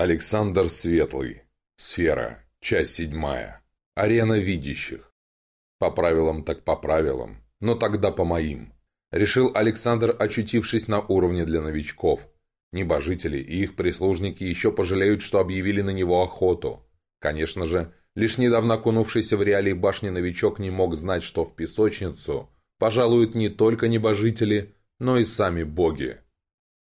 Александр Светлый. Сфера. Часть седьмая. Арена видящих. По правилам так по правилам, но тогда по моим. Решил Александр, очутившись на уровне для новичков. Небожители и их прислужники еще пожалеют, что объявили на него охоту. Конечно же, лишь недавно окунувшийся в реалии башни новичок не мог знать, что в песочницу пожалуют не только небожители, но и сами боги.